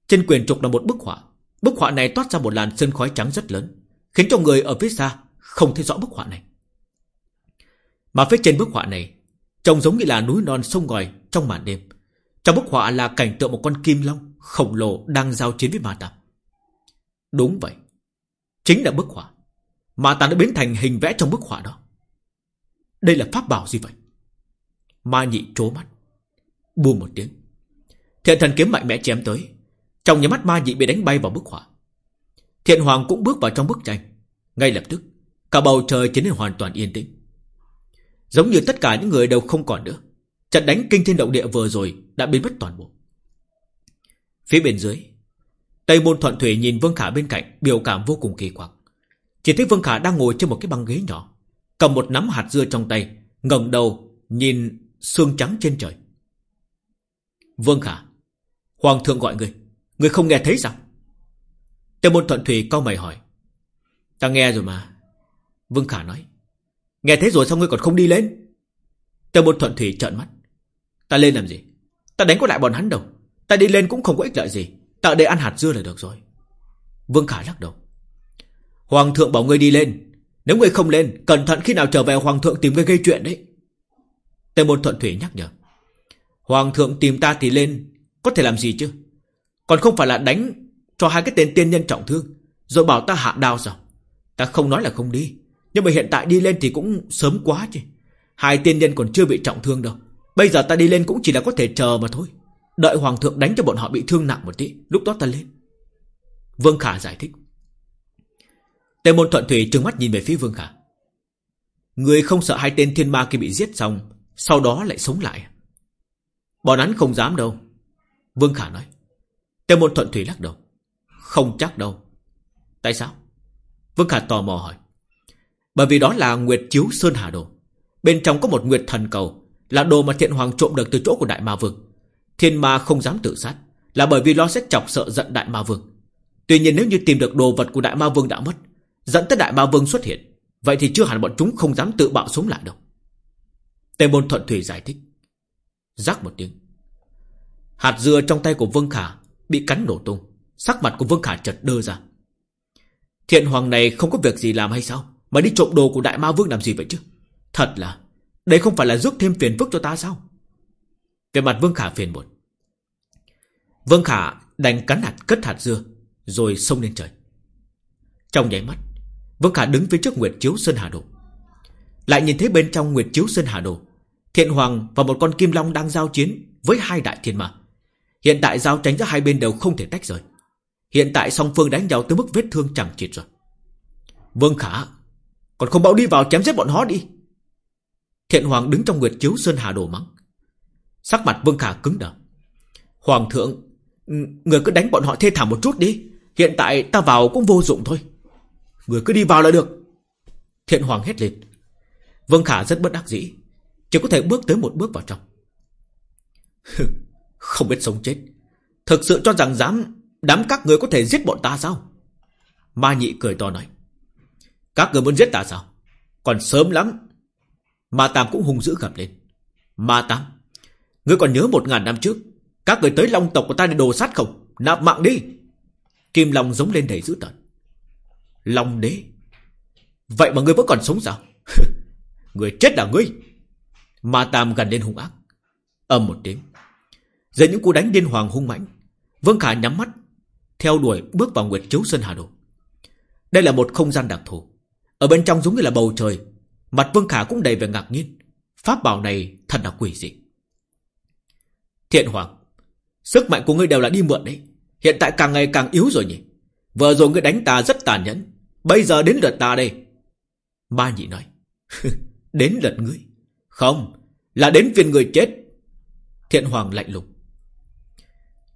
Trên quyền trục là một bức họa. Bức họa này toát ra một làn sân khói trắng rất lớn, Khiến cho người ở phía xa Không thấy rõ bức họa này. Mà phía trên bức họa này, Trông giống như là núi non sông ngòi trong màn đêm. Trong bức họa là cảnh tượng một con kim long Khổng lồ đang giao chiến với ma tà. Đúng vậy. Chính là bức họa. Ma tà đã biến thành hình vẽ trong bức họa đó. Đây là pháp bảo gì vậy? Ma nhị trố mắt. Buông một tiếng. Thiện thần kiếm mạnh mẽ chém tới. Trong nhà mắt ma nhị bị đánh bay vào bức họa. Thiện hoàng cũng bước vào trong bức tranh. Ngay lập tức, Cả bầu trời trở nên hoàn toàn yên tĩnh. Giống như tất cả những người đều không còn nữa. Trận đánh kinh thiên động địa vừa rồi Đã biến mất toàn bộ. Phía bên dưới, Tây môn thuận thủy nhìn Vương Khả bên cạnh, Biểu cảm vô cùng kỳ quặc. Chỉ thấy Vương Khả đang ngồi trên một cái băng ghế nhỏ, Cầm một nắm hạt dưa trong tay, ngẩng đầu nhìn xương trắng trên trời. Vương Khả, Hoàng thượng gọi người Người không nghe thấy sao? Tây môn thuận thủy cao mày hỏi. Ta nghe rồi mà, Vương Khả nói. Nghe thấy rồi sao ngươi còn không đi lên? Tây môn thuận thủy trợn mắt. Ta lên làm gì? Ta đánh có lại bọn hắn đâu. Ta đi lên cũng không có ích lợi gì. Ta đây ăn hạt dưa là được rồi. Vương Khả lắc đầu. Hoàng thượng bảo ngươi đi lên. Nếu ngươi không lên, Cẩn thận khi nào trở về Hoàng thượng tìm ngươi gây chuyện đấy. Tề môn thuận thủy nhắc nhở. Hoàng thượng tìm ta thì lên, Có thể làm gì chứ? Còn không phải là đánh cho hai cái tên tiên nhân trọng thương, Rồi bảo ta hạ đao sao? Ta không nói là không đi, Nhưng mà hiện tại đi lên thì cũng sớm quá chứ. Hai tiên nhân còn chưa bị trọng thương đâu. Bây giờ ta đi lên cũng chỉ là có thể chờ mà thôi. Đợi hoàng thượng đánh cho bọn họ bị thương nặng một tí, Lúc đó ta lên. Vương Khả giải thích. Tề môn thuận thủy trừng mắt nhìn về phía Vương Khả. Người không sợ hai tên thiên ma kia bị giết xong, Sau đó lại sống lại. Bọn hắn không dám đâu, Vương Khả nói. Tề môn thuận thủy lắc đầu. Không chắc đâu. Tại sao? Vương Khả tò mò hỏi. Bởi vì đó là Nguyệt Chiếu Sơn Hà Đồ. Bên trong có một Nguyệt Thần Cầu. Là đồ mà thiện hoàng trộm được từ chỗ của Đại Ma Vương. Thiên ma không dám tự sát, Là bởi vì lo sẽ chọc sợ giận Đại Ma Vương. Tuy nhiên nếu như tìm được đồ vật của Đại Ma Vương đã mất, Dẫn tới Đại Ma Vương xuất hiện, Vậy thì chưa hẳn bọn chúng không dám tự bạo sống lại đâu. Tề môn thuận thủy giải thích. Rắc một tiếng. Hạt dưa trong tay của Vương Khả Bị cắn nổ tung, Sắc mặt của Vương Khả chợt đơ ra. Thiện hoàng này không có việc gì làm hay sao? Mà đi trộm đồ của Đại Ma Vương làm gì vậy chứ? Thật là đây không phải là rước thêm phiền phức cho ta sao? Về mặt Vương Khả phiền muộn. Vương Khả đành cắn hạt, cất hạt dưa, Rồi xông lên trời. Trong nháy mắt, Vương Khả đứng phía trước Nguyệt Chiếu Sơn Hà Đồ. Lại nhìn thấy bên trong Nguyệt Chiếu Sơn Hà Đồ, Thiện Hoàng và một con Kim Long đang giao chiến Với hai đại thiên ma. Hiện tại giao tranh giữa hai bên đều không thể tách rời. Hiện tại song phương đánh nhau tới mức vết thương chẳng chịt rồi. Vương Khả, Còn không bảo đi vào chém giết bọn họ đi. Thiện Hoàng đứng trong Nguyệt Chiếu Sơn Hà đổ mắng. Sắc mặt Vương Khả cứng đờ. Hoàng thượng, Người cứ đánh bọn họ thê thảm một chút đi. Hiện tại ta vào cũng vô dụng thôi. Người cứ đi vào là được. Thiện Hoàng hét lên. Vương Khả rất bất đắc dĩ. Chỉ có thể bước tới một bước vào trong. Không biết sống chết. Thực sự cho rằng dám, Đám các người có thể giết bọn ta sao? Ma nhị cười to nói. Các người muốn giết ta sao? Còn sớm lắm Ma Tam cũng hung dữ gầm lên. Ma Tam, Ngươi còn nhớ một ngàn năm trước, Các người tới long tộc của ta để đồ sát không? Nạp mạng đi. Kim Long giống lên đầy dữ tợn. Long đế, Vậy mà ngươi vẫn còn sống sao? Người chết là ngươi. Ma Tam gần lên hung ác. Âm một tiếng, Dưới những cú đánh điên hoàng hung mãnh, Vương Khả nhắm mắt, Theo đuổi bước vào Nguyệt Chiếu Sơn Hà Đồ. Đây là một không gian đặc thù. Ở bên trong giống như là bầu trời Mặt Vương Khả cũng đầy vẻ ngạc nhiên. Pháp bảo này thật là quỷ dị. Thiện Hoàng, Sức mạnh của ngươi đều là đi mượn đấy. Hiện tại càng ngày càng yếu rồi nhỉ? Vừa rồi ngươi đánh ta rất tàn nhẫn. Bây giờ đến lượt ta đây. Ma nhị nói. Đến lượt ngươi. Không, Là đến phiên người chết. Thiện Hoàng lạnh lùng.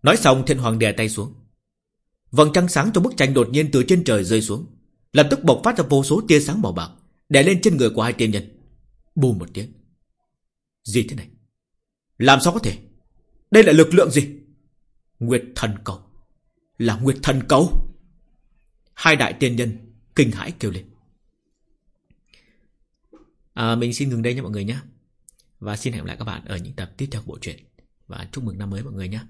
Nói xong, Thiện Hoàng đè tay xuống. Vầng trăng sáng trong bức tranh đột nhiên từ trên trời rơi xuống. Lập tức bộc phát ra vô số tia sáng màu bạc. Đè lên trên người của hai tiên nhân. Bùm một tiếng. Gì thế này? Làm sao có thể? Đây là lực lượng gì? Nguyệt thần cầu. Là Nguyệt thần cầu. Hai đại tiên nhân kinh hãi kêu lên. À, Mình xin ngừng đây nha mọi người nhé. Và xin hẹn gặp lại các bạn ở những tập tiếp theo của bộ truyện. Và chúc mừng năm mới mọi người nhé.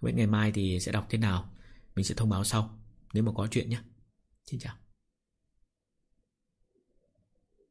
Vậy ngày mai thì sẽ đọc thế nào. Mình sẽ thông báo sau Nếu mà có chuyện nhé. Xin chào.